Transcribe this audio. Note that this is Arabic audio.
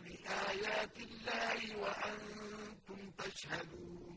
بآيات الله وأنتم تشهدون.